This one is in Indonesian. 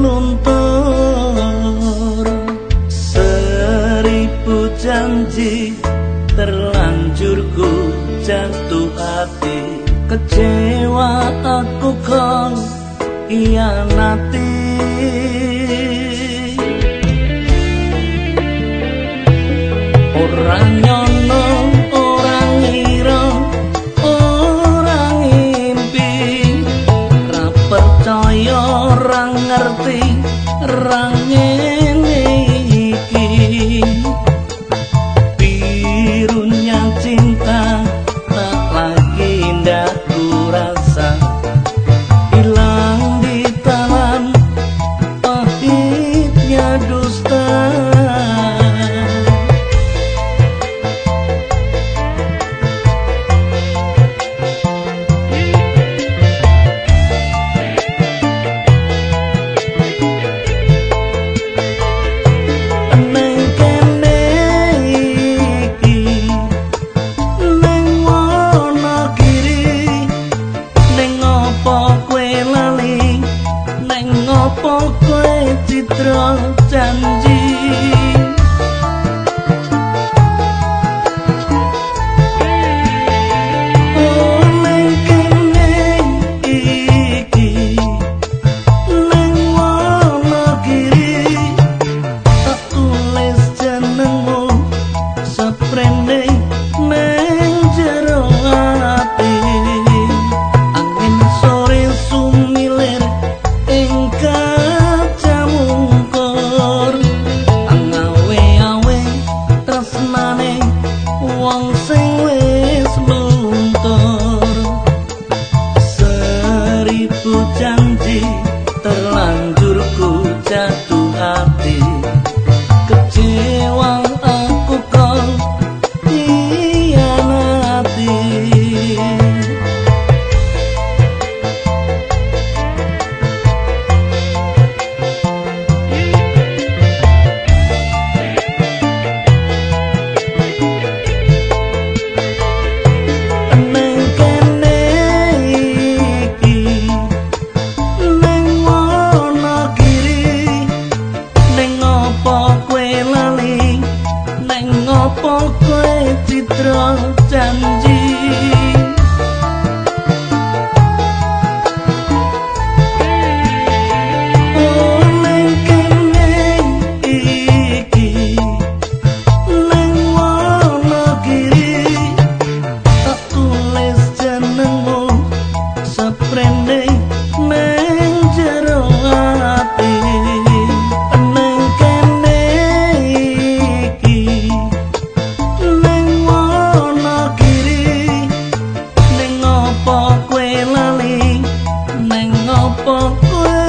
luntur Seribu janji terlanjur ku jatuh hati. Kecewa aku kon ia nanti चित्र चंद Apa kowe